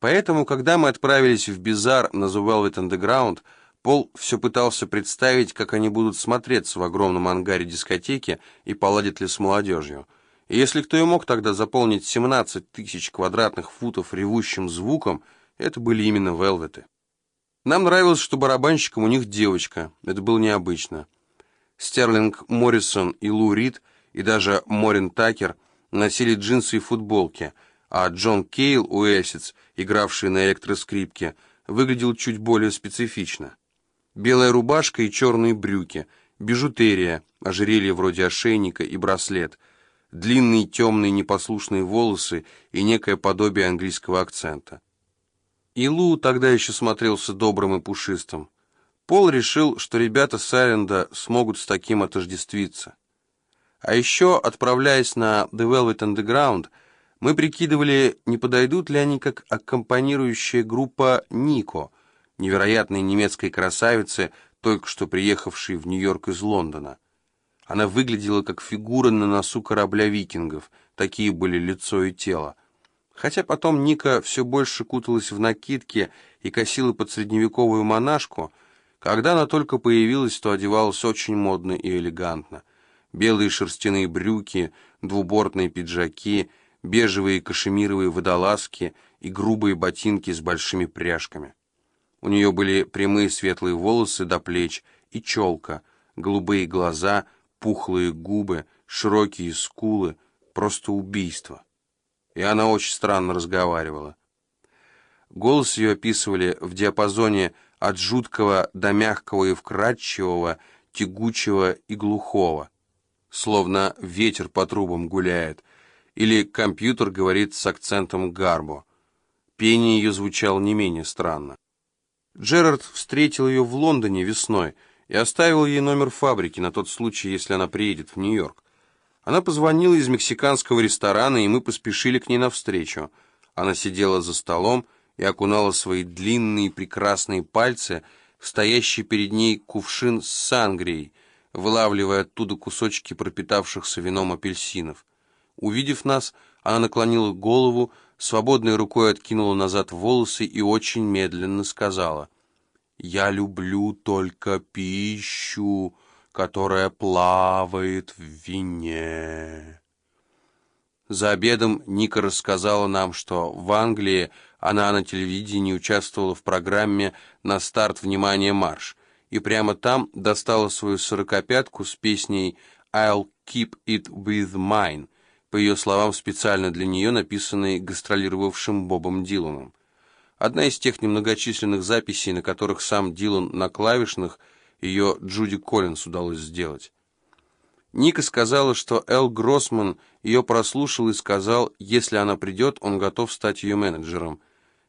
Поэтому, когда мы отправились в Бизар на The Velvet Underground, Пол все пытался представить, как они будут смотреться в огромном ангаре дискотеки и поладят ли с молодежью. И если кто и мог тогда заполнить 17 тысяч квадратных футов ревущим звуком, это были именно Велветы. Нам нравилось, что барабанщиком у них девочка. Это было необычно. Стерлинг Моррисон и Лу Рид, и даже Морин Такер носили джинсы и футболки, а Джон Кейл Уэссец, игравший на электроскрипке, выглядел чуть более специфично. Белая рубашка и черные брюки, бижутерия, ожерелье вроде ошейника и браслет, длинные темные непослушные волосы и некое подобие английского акцента. Илу тогда еще смотрелся добрым и пушистым. Пол решил, что ребята с Айленда смогут с таким отождествиться. А еще, отправляясь на The Velvet Underground, мы прикидывали, не подойдут ли они как аккомпанирующая группа «Нико», невероятной немецкой красавицы, только что приехавшей в Нью-Йорк из Лондона. Она выглядела как фигура на носу корабля викингов, такие были лицо и тело. Хотя потом Ника все больше куталась в накидки и косила под средневековую монашку, когда она только появилась, то одевалась очень модно и элегантно. Белые шерстяные брюки, двубортные пиджаки, бежевые кашемировые водолазки и грубые ботинки с большими пряжками. У нее были прямые светлые волосы до плеч и челка, голубые глаза, пухлые губы, широкие скулы, просто убийство. И она очень странно разговаривала. Голос ее описывали в диапазоне от жуткого до мягкого и вкрадчивого, тягучего и глухого, словно ветер по трубам гуляет, или компьютер говорит с акцентом гарбо. Пение ее звучало не менее странно. Джерард встретил ее в Лондоне весной и оставил ей номер фабрики на тот случай, если она приедет в Нью-Йорк. Она позвонила из мексиканского ресторана, и мы поспешили к ней навстречу. Она сидела за столом и окунала свои длинные прекрасные пальцы в стоящий перед ней кувшин с сангрией, вылавливая оттуда кусочки пропитавшихся вином апельсинов. Увидев нас, она наклонила голову, свободной рукой откинула назад волосы и очень медленно сказала «Я люблю только пищу, которая плавает в вине». За обедом Ника рассказала нам, что в Англии она на телевидении участвовала в программе «На старт, внимание, марш», и прямо там достала свою сорокопятку с песней «I'll keep it with mine», по ее словам, специально для нее, написанной гастролировавшим Бобом Диланом. Одна из тех немногочисленных записей, на которых сам Дилан на клавишных, ее Джуди Коллинс удалось сделать. Ника сказала, что Эл Гроссман ее прослушал и сказал, если она придет, он готов стать ее менеджером.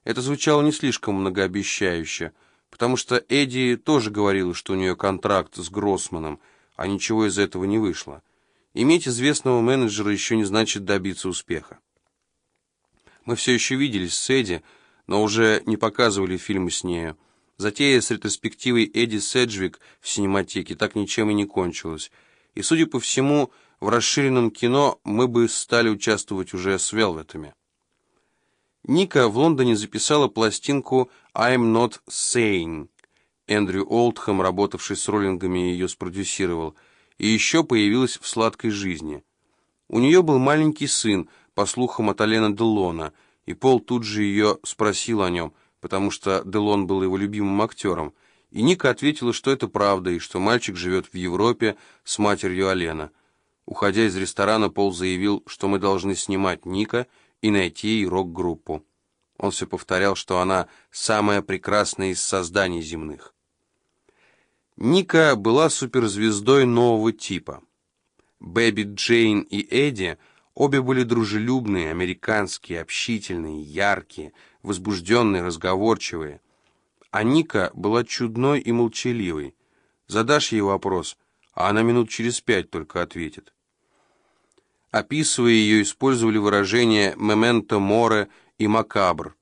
Это звучало не слишком многообещающе, потому что Эдди тоже говорила, что у нее контракт с Гроссманом, а ничего из этого не вышло. Иметь известного менеджера еще не значит добиться успеха. Мы все еще виделись с Эдди, но уже не показывали фильмы с нею. Затея с ретроспективой Эдди Седжвик в синематеке так ничем и не кончилась. И, судя по всему, в расширенном кино мы бы стали участвовать уже с Велветами. Ника в Лондоне записала пластинку «I'm not saying». Эндрю Олдхэм, работавший с роллингами, ее спродюсировал – и еще появилась в сладкой жизни. У нее был маленький сын, по слухам от Алена Делона, и Пол тут же ее спросил о нем, потому что Делон был его любимым актером, и Ника ответила, что это правда, и что мальчик живет в Европе с матерью Алена. Уходя из ресторана, Пол заявил, что мы должны снимать Ника и найти ей рок-группу. Он все повторял, что она самая прекрасная из созданий земных. Ника была суперзвездой нового типа. Бэби Джейн и Эдди обе были дружелюбные, американские, общительные, яркие, возбужденные, разговорчивые. А Ника была чудной и молчаливой. Задашь ей вопрос, а она минут через пять только ответит. Описывая ее, использовали выражения «мементо море» и «макабр».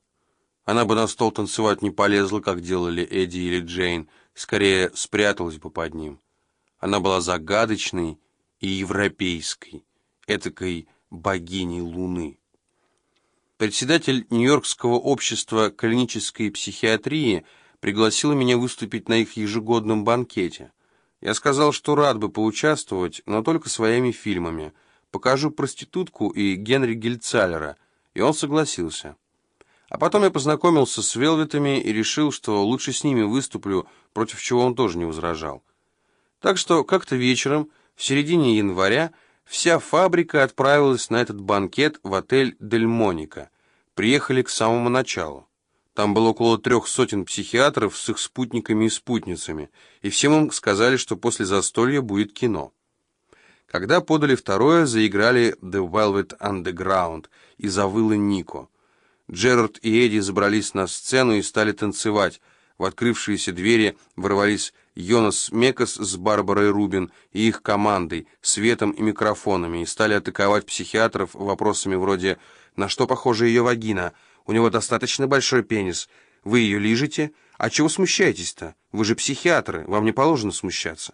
Она бы на стол танцевать не полезла, как делали Эдди или Джейн, скорее спряталась бы под ним. Она была загадочной и европейской, этакой богиней луны. Председатель Нью-Йоркского общества клинической психиатрии пригласил меня выступить на их ежегодном банкете. Я сказал, что рад бы поучаствовать, но только своими фильмами. Покажу «Проститутку» и Генри Гельцалера, и он согласился. А потом я познакомился с Велветами и решил, что лучше с ними выступлю, против чего он тоже не возражал. Так что как-то вечером, в середине января, вся фабрика отправилась на этот банкет в отель «Дель Моника». Приехали к самому началу. Там было около трех сотен психиатров с их спутниками и спутницами, и всем им сказали, что после застолья будет кино. Когда подали второе, заиграли «The Velvet Underground» и завыла Нико. Джерард и Эдди забрались на сцену и стали танцевать. В открывшиеся двери ворвались Йонас Мекас с Барбарой Рубин и их командой, светом и микрофонами, и стали атаковать психиатров вопросами вроде «На что похожа ее вагина? У него достаточно большой пенис. Вы ее лижете? А чего смущаетесь-то? Вы же психиатры, вам не положено смущаться».